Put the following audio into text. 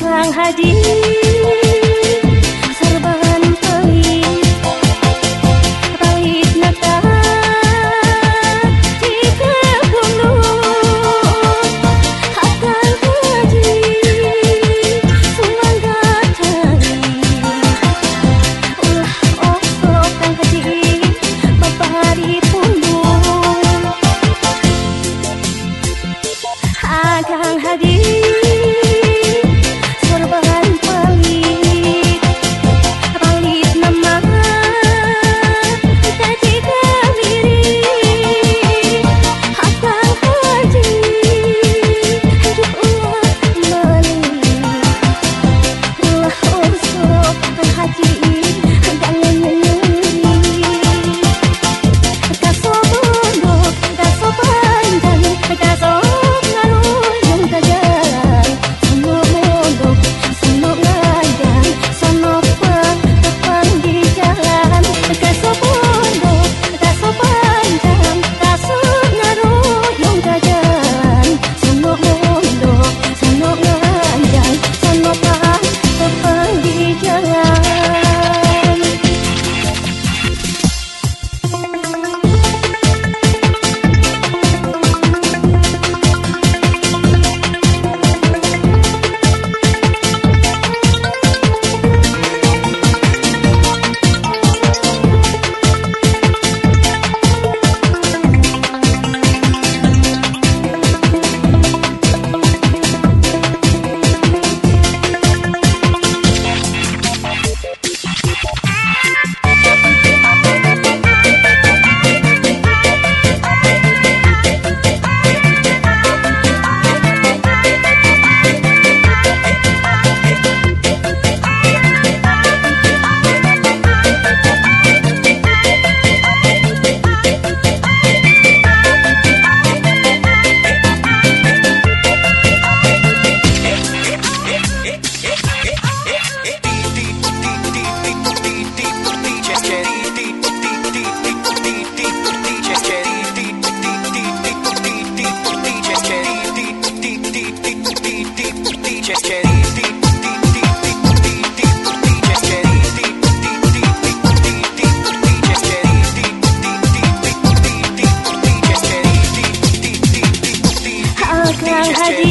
Kang hadir. DJ Oh, girl,